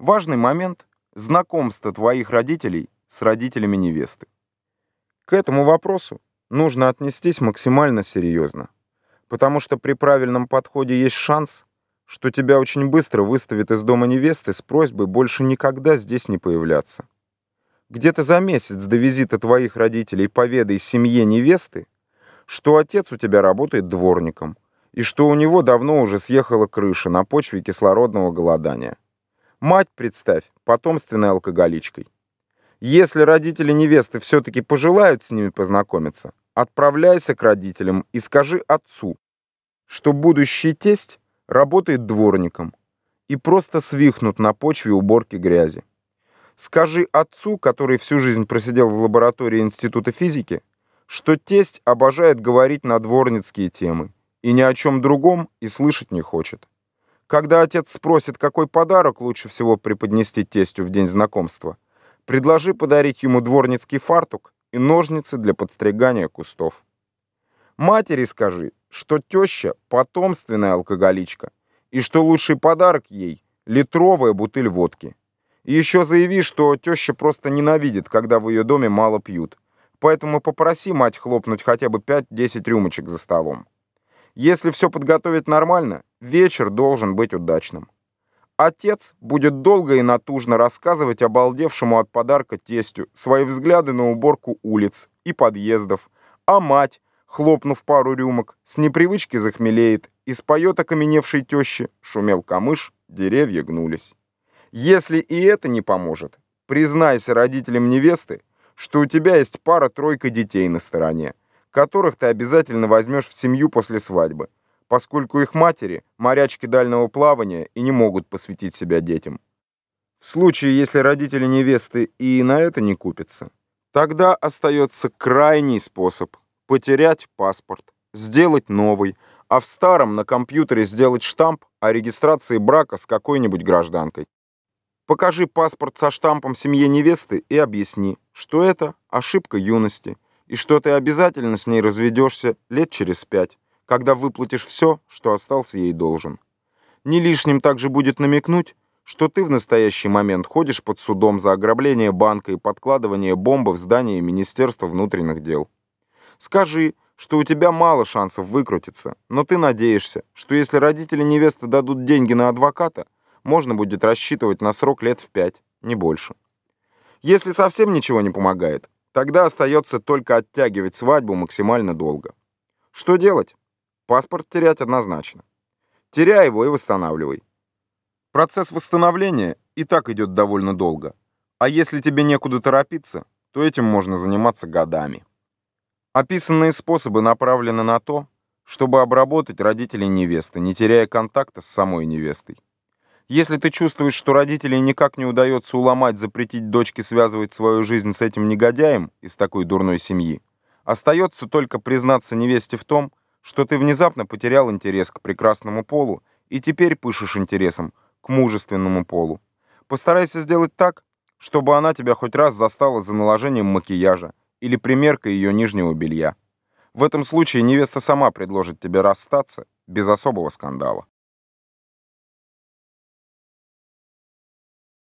Важный момент – знакомство твоих родителей с родителями невесты. К этому вопросу нужно отнестись максимально серьезно, потому что при правильном подходе есть шанс, что тебя очень быстро выставят из дома невесты с просьбой больше никогда здесь не появляться. Где-то за месяц до визита твоих родителей поведай семье невесты, что отец у тебя работает дворником, и что у него давно уже съехала крыша на почве кислородного голодания. Мать, представь, потомственной алкоголичкой. Если родители невесты все-таки пожелают с ними познакомиться, отправляйся к родителям и скажи отцу, что будущий тесть работает дворником и просто свихнут на почве уборки грязи. Скажи отцу, который всю жизнь просидел в лаборатории Института физики, что тесть обожает говорить на дворницкие темы и ни о чем другом и слышать не хочет. Когда отец спросит, какой подарок лучше всего преподнести тестю в день знакомства, предложи подарить ему дворницкий фартук и ножницы для подстригания кустов. Матери скажи, что теща – потомственная алкоголичка, и что лучший подарок ей – литровая бутыль водки. И еще заяви, что теща просто ненавидит, когда в ее доме мало пьют, поэтому попроси мать хлопнуть хотя бы 5-10 рюмочек за столом. Если все подготовить нормально, вечер должен быть удачным. Отец будет долго и натужно рассказывать обалдевшему от подарка тестю свои взгляды на уборку улиц и подъездов, а мать, хлопнув пару рюмок, с непривычки захмелеет и споет окаменевшей теще «Шумел камыш, деревья гнулись». Если и это не поможет, признайся родителям невесты, что у тебя есть пара-тройка детей на стороне, которых ты обязательно возьмешь в семью после свадьбы, поскольку их матери – морячки дальнего плавания и не могут посвятить себя детям. В случае, если родители невесты и на это не купятся, тогда остается крайний способ – потерять паспорт, сделать новый, а в старом на компьютере сделать штамп о регистрации брака с какой-нибудь гражданкой. Покажи паспорт со штампом семье невесты и объясни, что это ошибка юности – и что ты обязательно с ней разведешься лет через пять, когда выплатишь все, что остался ей должен. Не лишним также будет намекнуть, что ты в настоящий момент ходишь под судом за ограбление банка и подкладывание бомбы в здание Министерства внутренних дел. Скажи, что у тебя мало шансов выкрутиться, но ты надеешься, что если родители невесты дадут деньги на адвоката, можно будет рассчитывать на срок лет в пять, не больше. Если совсем ничего не помогает, Тогда остается только оттягивать свадьбу максимально долго. Что делать? Паспорт терять однозначно. Теряй его и восстанавливай. Процесс восстановления и так идет довольно долго. А если тебе некуда торопиться, то этим можно заниматься годами. Описанные способы направлены на то, чтобы обработать родителей невесты, не теряя контакта с самой невестой. Если ты чувствуешь, что родителей никак не удается уломать, запретить дочке связывать свою жизнь с этим негодяем из такой дурной семьи, остается только признаться невесте в том, что ты внезапно потерял интерес к прекрасному полу и теперь пышешь интересом к мужественному полу. Постарайся сделать так, чтобы она тебя хоть раз застала за наложением макияжа или примеркой ее нижнего белья. В этом случае невеста сама предложит тебе расстаться без особого скандала.